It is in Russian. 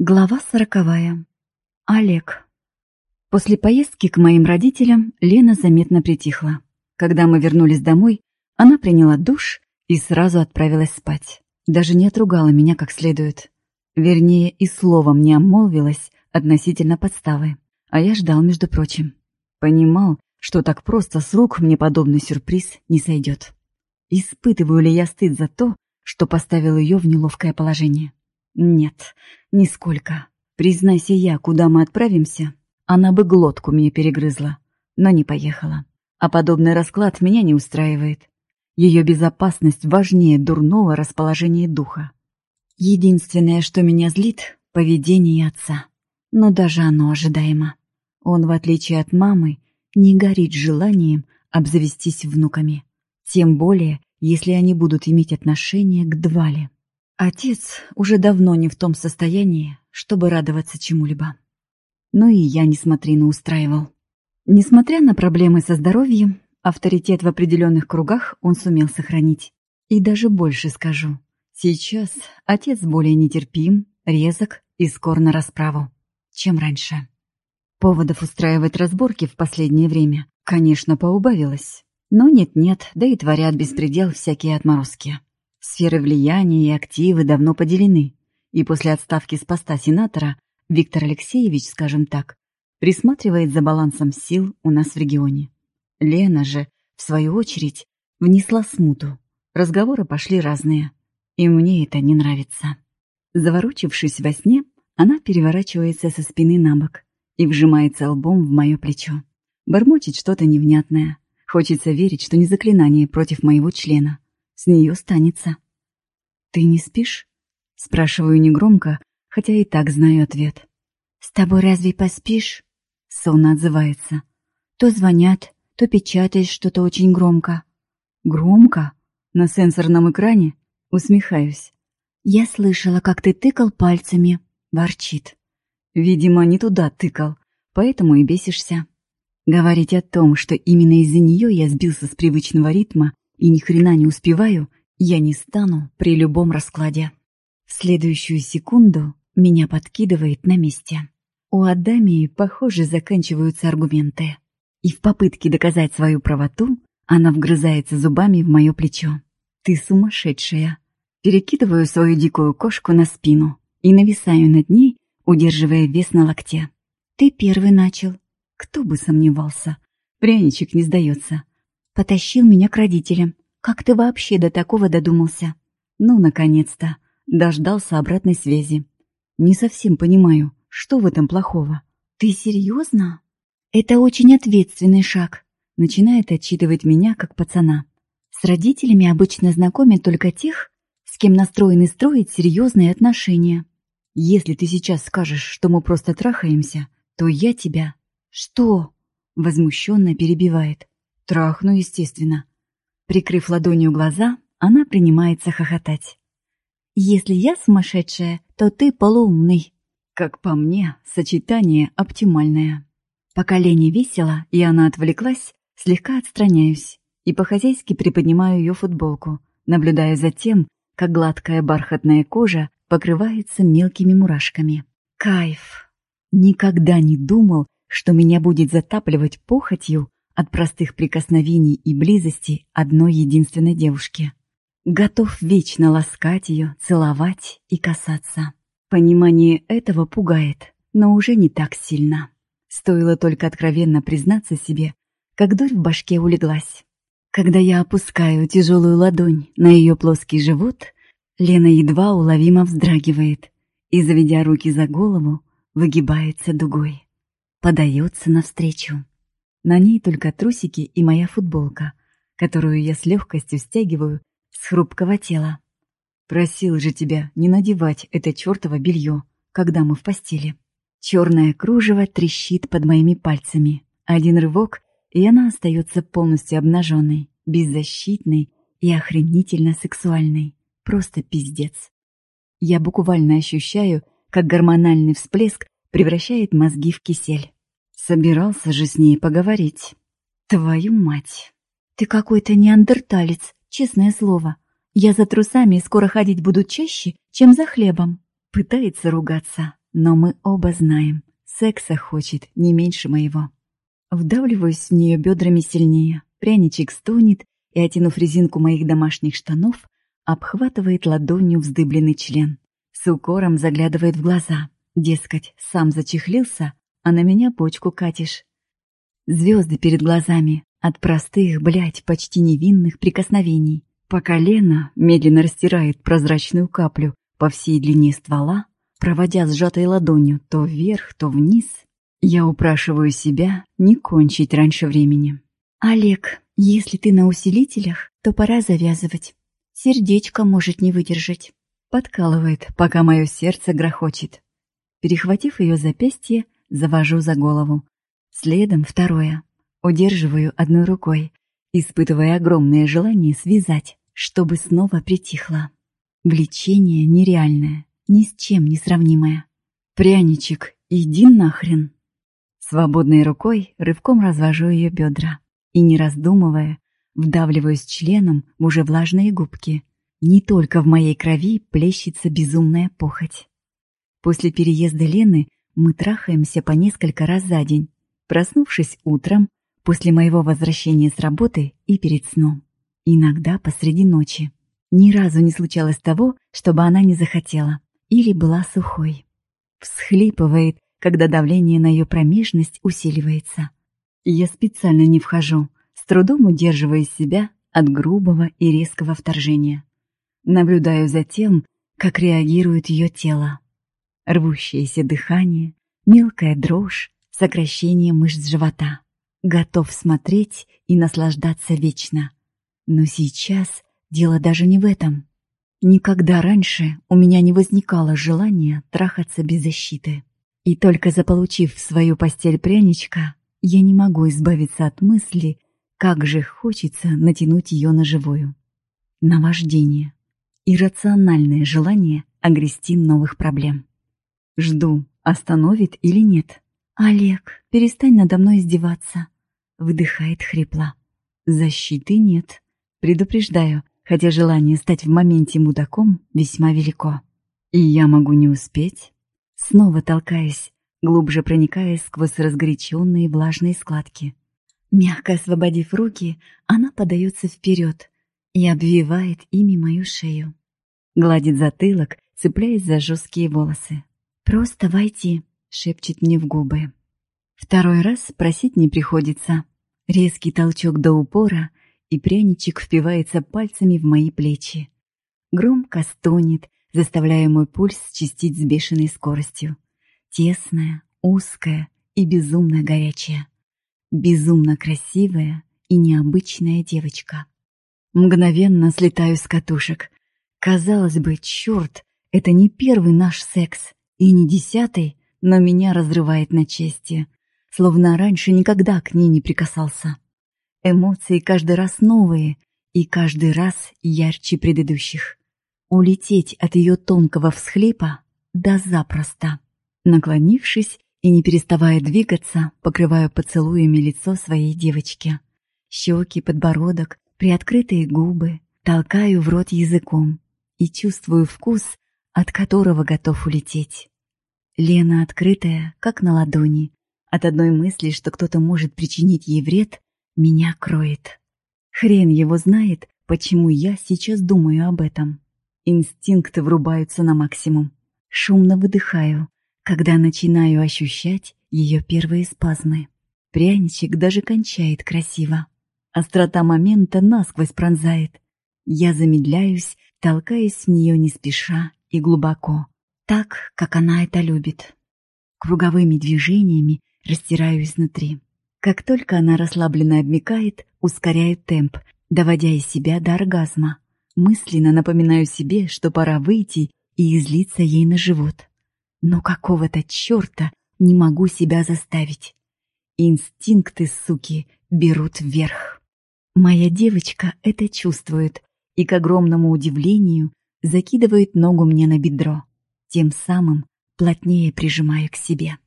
Глава сороковая. Олег. После поездки к моим родителям Лена заметно притихла. Когда мы вернулись домой, она приняла душ и сразу отправилась спать. Даже не отругала меня как следует. Вернее, и словом не обмолвилась относительно подставы. А я ждал, между прочим. Понимал, что так просто с рук мне подобный сюрприз не сойдет. Испытываю ли я стыд за то, что поставил ее в неловкое положение? Нет, нисколько. Признайся я, куда мы отправимся, она бы глотку мне перегрызла, но не поехала. А подобный расклад меня не устраивает. Ее безопасность важнее дурного расположения духа. Единственное, что меня злит — поведение отца. Но даже оно ожидаемо. Он, в отличие от мамы, не горит желанием обзавестись внуками. Тем более, если они будут иметь отношение к Двале. Отец уже давно не в том состоянии, чтобы радоваться чему-либо. Но и я, несмотря на устраивал. Несмотря на проблемы со здоровьем, авторитет в определенных кругах он сумел сохранить. И даже больше скажу. Сейчас отец более нетерпим, резок и скор на расправу, чем раньше. Поводов устраивать разборки в последнее время, конечно, поубавилось. Но нет-нет, да и творят беспредел всякие отморозки. Сферы влияния и активы давно поделены, и после отставки с поста сенатора Виктор Алексеевич, скажем так, присматривает за балансом сил у нас в регионе. Лена же, в свою очередь, внесла смуту. Разговоры пошли разные, и мне это не нравится. Заворочившись во сне, она переворачивается со спины на бок и вжимается лбом в мое плечо. Бормочет что-то невнятное. Хочется верить, что не заклинание против моего члена — с нее станется. «Ты не спишь?» — спрашиваю негромко, хотя и так знаю ответ. «С тобой разве поспишь?» — сонно отзывается. «То звонят, то печатаешь что-то очень громко». «Громко? На сенсорном экране?» — усмехаюсь. «Я слышала, как ты тыкал пальцами», — ворчит. «Видимо, не туда тыкал, поэтому и бесишься». Говорить о том, что именно из-за нее я сбился с привычного ритма, и ни хрена не успеваю, я не стану при любом раскладе. В следующую секунду меня подкидывает на месте. У Адамии, похоже, заканчиваются аргументы. И в попытке доказать свою правоту она вгрызается зубами в мое плечо. «Ты сумасшедшая!» Перекидываю свою дикую кошку на спину и нависаю над ней, удерживая вес на локте. «Ты первый начал». Кто бы сомневался. Пряничек не сдается. Потащил меня к родителям. Как ты вообще до такого додумался? Ну, наконец-то. Дождался обратной связи. Не совсем понимаю, что в этом плохого. Ты серьезно? Это очень ответственный шаг. Начинает отчитывать меня, как пацана. С родителями обычно знакомят только тех, с кем настроены строить серьезные отношения. Если ты сейчас скажешь, что мы просто трахаемся, то я тебя... Что? Возмущенно перебивает. Трахну, естественно. Прикрыв ладонью глаза, она принимается хохотать. «Если я сумасшедшая, то ты полуумный». Как по мне, сочетание оптимальное. Пока Лене весело, и она отвлеклась, слегка отстраняюсь и по-хозяйски приподнимаю ее футболку, наблюдая за тем, как гладкая бархатная кожа покрывается мелкими мурашками. Кайф! Никогда не думал, что меня будет затапливать похотью от простых прикосновений и близости одной единственной девушки. Готов вечно ласкать ее, целовать и касаться. Понимание этого пугает, но уже не так сильно. Стоило только откровенно признаться себе, как дурь в башке улеглась. Когда я опускаю тяжелую ладонь на ее плоский живот, Лена едва уловимо вздрагивает и, заведя руки за голову, выгибается дугой. Подается навстречу. На ней только трусики и моя футболка, которую я с легкостью стягиваю с хрупкого тела. Просил же тебя не надевать это чертово белье, когда мы в постели. Черное кружево трещит под моими пальцами. Один рывок, и она остается полностью обнаженной, беззащитной и охренительно сексуальной. Просто пиздец. Я буквально ощущаю, как гормональный всплеск превращает мозги в кисель. Собирался же с ней поговорить. Твою мать! Ты какой-то неандерталец, честное слово. Я за трусами скоро ходить буду чаще, чем за хлебом. Пытается ругаться, но мы оба знаем, секса хочет не меньше моего. Вдавливаюсь в нее бедрами сильнее, пряничек стонет и, оттянув резинку моих домашних штанов, обхватывает ладонью вздыбленный член. С укором заглядывает в глаза. Дескать, сам зачехлился, а на меня почку катишь. Звезды перед глазами от простых, блядь, почти невинных прикосновений. Пока Лена медленно растирает прозрачную каплю по всей длине ствола, проводя сжатой ладонью то вверх, то вниз, я упрашиваю себя не кончить раньше времени. «Олег, если ты на усилителях, то пора завязывать. Сердечко может не выдержать. Подкалывает, пока мое сердце грохочет. Перехватив ее запястье, завожу за голову. Следом второе. Удерживаю одной рукой, испытывая огромное желание связать, чтобы снова притихло. Влечение нереальное, ни с чем не сравнимое. Пряничек, иди нахрен. Свободной рукой рывком развожу ее бедра и, не раздумывая, вдавливаюсь членом в уже влажные губки. Не только в моей крови плещется безумная похоть. После переезда Лены мы трахаемся по несколько раз за день, проснувшись утром, после моего возвращения с работы и перед сном. Иногда посреди ночи. Ни разу не случалось того, чтобы она не захотела или была сухой. Всхлипывает, когда давление на ее промежность усиливается. Я специально не вхожу, трудом удерживая себя от грубого и резкого вторжения. Наблюдаю за тем, как реагирует ее тело. Рвущееся дыхание, мелкая дрожь, сокращение мышц живота. Готов смотреть и наслаждаться вечно. Но сейчас дело даже не в этом. Никогда раньше у меня не возникало желания трахаться без защиты. И только заполучив в свою постель пряничка, я не могу избавиться от мысли, как же хочется натянуть ее на живую. Наваждение. Иррациональное желание огрести новых проблем. Жду, остановит или нет. «Олег, перестань надо мной издеваться», — выдыхает хрипло. «Защиты нет. Предупреждаю, хотя желание стать в моменте мудаком весьма велико. И я могу не успеть». Снова толкаясь, глубже проникая сквозь разгоряченные влажные складки. Мягко освободив руки, она подается вперед и обвивает ими мою шею. Гладит затылок, цепляясь за жесткие волосы. «Просто войти», — шепчет мне в губы. Второй раз просить не приходится. Резкий толчок до упора, и пряничек впивается пальцами в мои плечи. Громко стонет, заставляя мой пульс чистить с бешеной скоростью. Тесная, узкая и безумно горячая безумно красивая и необычная девочка. Мгновенно слетаю с катушек. Казалось бы, черт, это не первый наш секс и не десятый, но меня разрывает на части, словно раньше никогда к ней не прикасался. Эмоции каждый раз новые и каждый раз ярче предыдущих. Улететь от ее тонкого всхлипа да запросто. Наклонившись, и, не переставая двигаться, покрываю поцелуями лицо своей девочки. Щеки, подбородок, приоткрытые губы, толкаю в рот языком и чувствую вкус, от которого готов улететь. Лена открытая, как на ладони. От одной мысли, что кто-то может причинить ей вред, меня кроет. Хрен его знает, почему я сейчас думаю об этом. Инстинкты врубаются на максимум. Шумно выдыхаю, когда начинаю ощущать ее первые спазмы. Пряничек даже кончает красиво. Острота момента насквозь пронзает. Я замедляюсь, толкаясь в нее не спеша и глубоко, так, как она это любит. Круговыми движениями растираю изнутри. Как только она расслабленно обмикает, ускоряю темп, доводя из себя до оргазма. Мысленно напоминаю себе, что пора выйти и излиться ей на живот. Но какого-то черта не могу себя заставить. Инстинкты, суки, берут вверх. Моя девочка это чувствует и, к огромному удивлению, закидывает ногу мне на бедро, тем самым плотнее прижимая к себе.